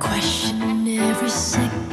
Question every second.